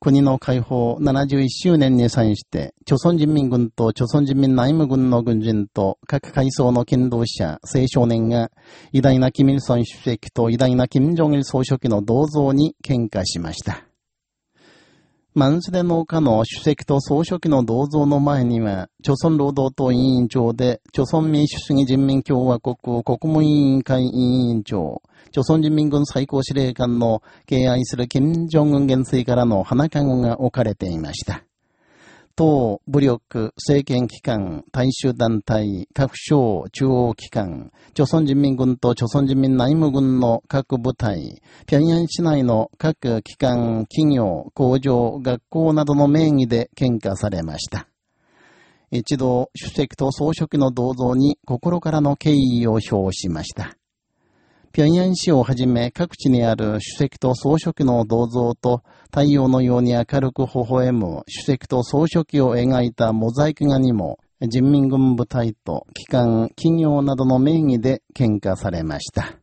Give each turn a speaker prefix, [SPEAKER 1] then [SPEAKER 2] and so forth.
[SPEAKER 1] 国の解放71周年に際して、朝鮮人民軍と朝鮮人民内務軍の軍人と各階層の剣道者、青少年が、偉大な金日成主席と偉大な金正日総書記の銅像に喧嘩しました。マンスデ農家の主席と総書記の銅像の前には、朝鮮労働党委員長で、朝鮮民主主義人民共和国国務委員会委員長、朝鮮人民軍最高司令官の敬愛する金正恩元帥からの花籠が置かれていました。党、武力、政権機関、大衆団体、各省、中央機関、朝鮮人民軍と朝鮮人民内務軍の各部隊、平壌市内の各機関、企業、工場、学校などの名義で喧嘩されました。一度、主席と総書記の銅像に心からの敬意を表しました。平壌市をはじめ各地にある主席と総書記の銅像と太陽のように明るく微笑む主席と総書記を描いたモザイク画にも人民軍部隊と機関、企業などの名義で喧嘩されました。